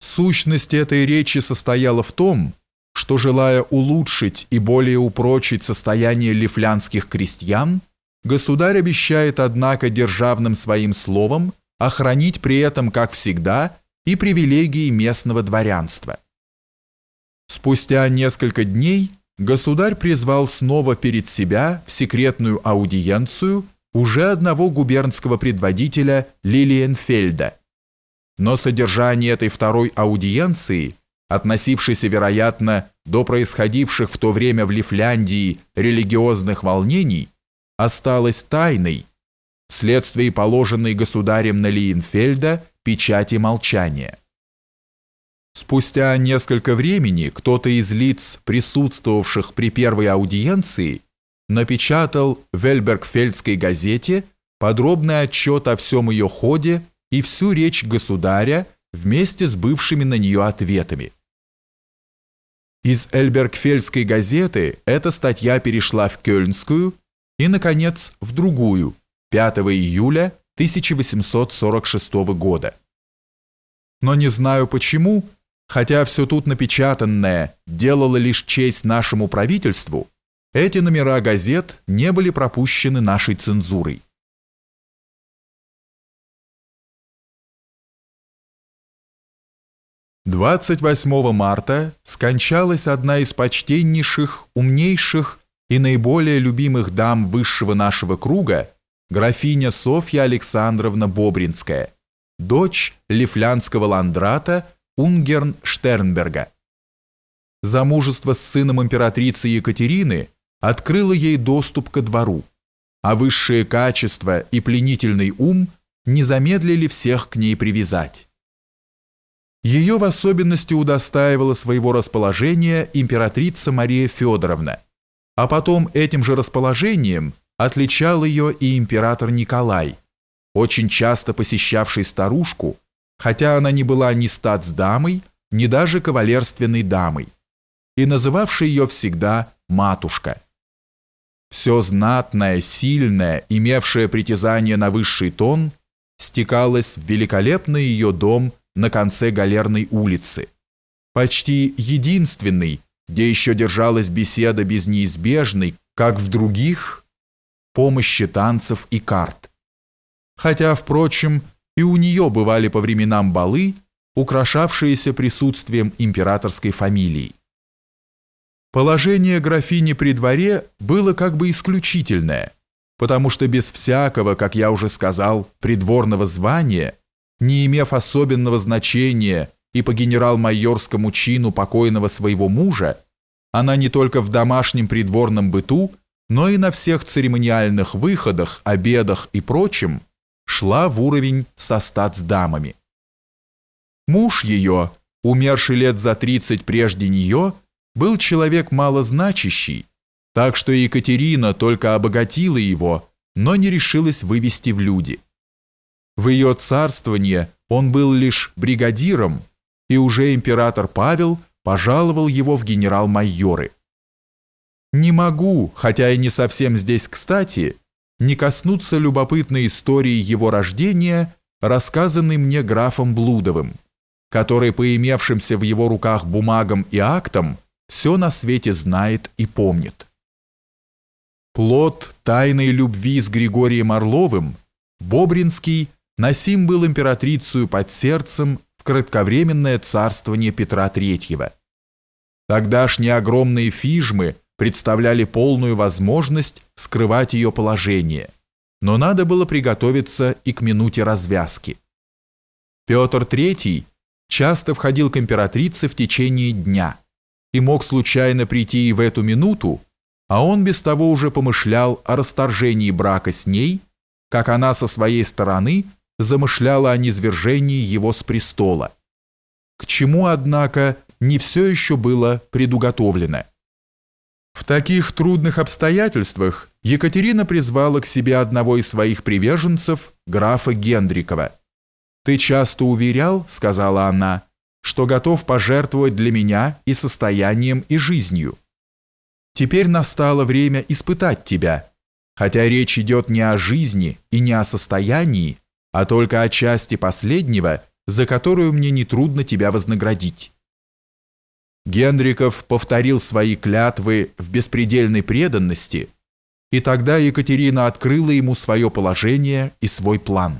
Сущность этой речи состояла в том, что, желая улучшить и более упрочить состояние лифлянских крестьян, государь обещает, однако, державным своим словом охранить при этом, как всегда, и привилегии местного дворянства. Спустя несколько дней государь призвал снова перед себя в секретную аудиенцию уже одного губернского предводителя Лилиенфельда. Но содержание этой второй аудиенции, относившейся, вероятно, до происходивших в то время в Лифляндии религиозных волнений, осталось тайной, вследствие положенной государем на Лиенфельда печати молчания. Спустя несколько времени кто-то из лиц, присутствовавших при первой аудиенции, напечатал в Эльбергфельдской газете подробный отчет о всем ее ходе и всю речь государя вместе с бывшими на нее ответами. Из Эльбергфельдской газеты эта статья перешла в Кёльнскую и, наконец, в другую, 5 июля 1846 года. Но не знаю почему, хотя все тут напечатанное делало лишь честь нашему правительству, эти номера газет не были пропущены нашей цензурой. Двадцать восьмого марта скончалась одна из почтеннейших, умнейших и наиболее любимых дам высшего нашего круга, графиня Софья Александровна Бобринская, дочь лифлянского ландрата Унгерн Штернберга. Замужество с сыном императрицы Екатерины – открыло ей доступ ко двору, а высшие качества и пленительный ум не замедлили всех к ней привязать. Ее в особенности удостаивала своего расположения императрица Мария Федоровна, а потом этим же расположением отличал ее и император Николай, очень часто посещавший старушку, хотя она не была ни статсдамой, ни даже кавалерственной дамой, и называвший ее всегда «матушка». Все знатное, сильное, имевшее притязание на высший тон, стекалось в великолепный ее дом на конце Галерной улицы. Почти единственный, где еще держалась беседа без неизбежной, как в других, помощи танцев и карт. Хотя, впрочем, и у нее бывали по временам балы, украшавшиеся присутствием императорской фамилии. Положение графини при дворе было как бы исключительное, потому что без всякого, как я уже сказал, придворного звания, не имев особенного значения и по генерал-майорскому чину покойного своего мужа, она не только в домашнем придворном быту, но и на всех церемониальных выходах, обедах и прочем шла в уровень со статсдамами. Муж ее, умерший лет за 30 прежде нее, был человек малозначащий, так что Екатерина только обогатила его, но не решилась вывести в люди. В ее царствование он был лишь бригадиром, и уже император Павел пожаловал его в генерал-майоры. Не могу, хотя и не совсем здесь кстати, не коснуться любопытной истории его рождения, рассказанной мне графом Блудовым, который по имевшимся в его руках бумагам и актам все на свете знает и помнит. Плод тайной любви с Григорием Орловым Бобринский носим был императрицу под сердцем в кратковременное царствование Петра III. Тогдашние огромные фижмы представляли полную возможность скрывать ее положение, но надо было приготовиться и к минуте развязки. Петр III часто входил к императрице в течение дня – и мог случайно прийти и в эту минуту, а он без того уже помышлял о расторжении брака с ней, как она со своей стороны замышляла о низвержении его с престола. К чему, однако, не все еще было предуготовлено. В таких трудных обстоятельствах Екатерина призвала к себе одного из своих приверженцев, графа Гендрикова. «Ты часто уверял, — сказала она, — что готов пожертвовать для меня и состоянием, и жизнью. Теперь настало время испытать тебя, хотя речь идет не о жизни и не о состоянии, а только о части последнего, за которую мне нетрудно тебя вознаградить». Генриков повторил свои клятвы в беспредельной преданности, и тогда Екатерина открыла ему свое положение и свой план.